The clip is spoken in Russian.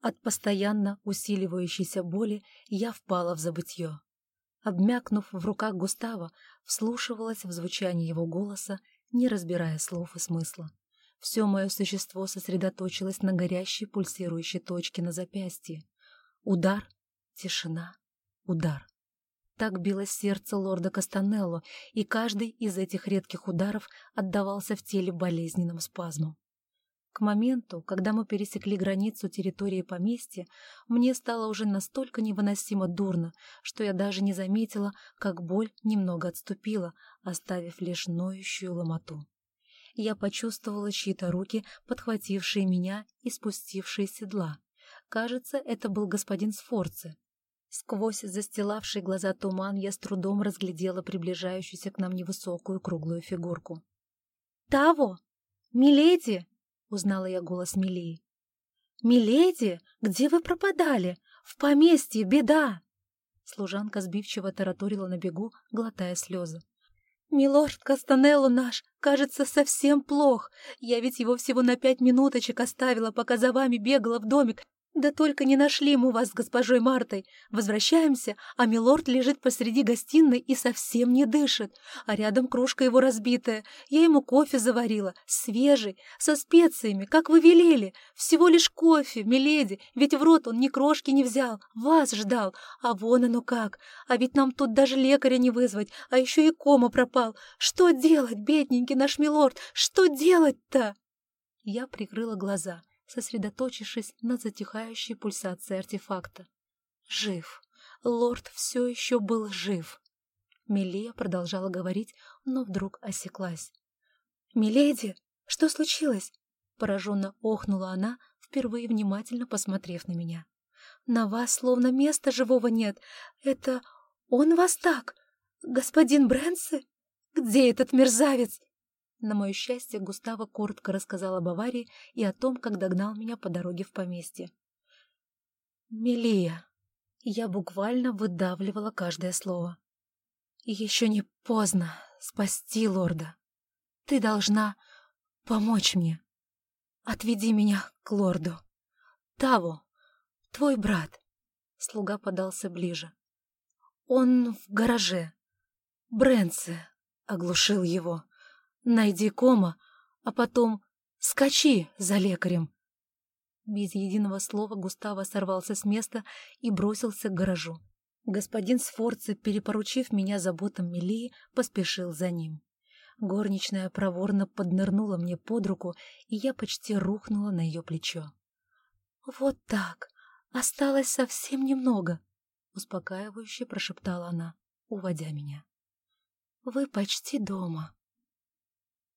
От постоянно усиливающейся боли я впала в забытье. Обмякнув в руках Густава, вслушивалась в звучание его голоса, не разбирая слов и смысла. Все мое существо сосредоточилось на горящей пульсирующей точке на запястье. Удар, тишина, удар. Так билось сердце лорда Кастанелло, и каждый из этих редких ударов отдавался в теле болезненным спазмом. К моменту, когда мы пересекли границу территории поместья, мне стало уже настолько невыносимо дурно, что я даже не заметила, как боль немного отступила, оставив лишь ноющую ломоту. Я почувствовала чьи-то руки, подхватившие меня и спустившие седла. Кажется, это был господин Сфорце. Сквозь застилавший глаза туман я с трудом разглядела приближающуюся к нам невысокую круглую фигурку. «Таво! Миледи!» Узнала я голос Милии. «Миледи, где вы пропадали? В поместье беда!» Служанка сбивчиво тараторила на бегу, глотая слезы. «Милорд Кастанелло наш, кажется, совсем плох. Я ведь его всего на пять минуточек оставила, пока за вами бегала в домик, да только не нашли мы вас с госпожой Мартой. Возвращаемся, а милорд лежит посреди гостиной и совсем не дышит, а рядом кружка его разбитая. Я ему кофе заварила, свежий, со специями, как вы велели. Всего лишь кофе, миледи, ведь в рот он ни крошки не взял, вас ждал. А вон оно как. А ведь нам тут даже лекаря не вызвать, а еще и кома пропал. Что делать, бедненький наш милорд, что делать-то? Я прикрыла глаза сосредоточившись на затихающей пульсации артефакта. Жив. Лорд все еще был жив. Милия продолжала говорить, но вдруг осеклась. «Миледи, что случилось?» Пораженно охнула она, впервые внимательно посмотрев на меня. «На вас словно места живого нет. Это он вас так? Господин Брэнси? Где этот мерзавец?» На мое счастье, Густаво коротко рассказал об аварии и о том, как догнал меня по дороге в поместье. «Милия!» Я буквально выдавливала каждое слово. «Еще не поздно спасти лорда. Ты должна помочь мне. Отведи меня к лорду. Таво, твой брат». Слуга подался ближе. «Он в гараже. Брэнсе оглушил его». Найди кома, а потом скачи за лекарем. Без единого слова Густаво сорвался с места и бросился к гаражу. Господин Сфорце, перепоручив меня заботам Мелии, поспешил за ним. Горничная проворно поднырнула мне под руку, и я почти рухнула на ее плечо. «Вот так! Осталось совсем немного!» — успокаивающе прошептала она, уводя меня. «Вы почти дома!»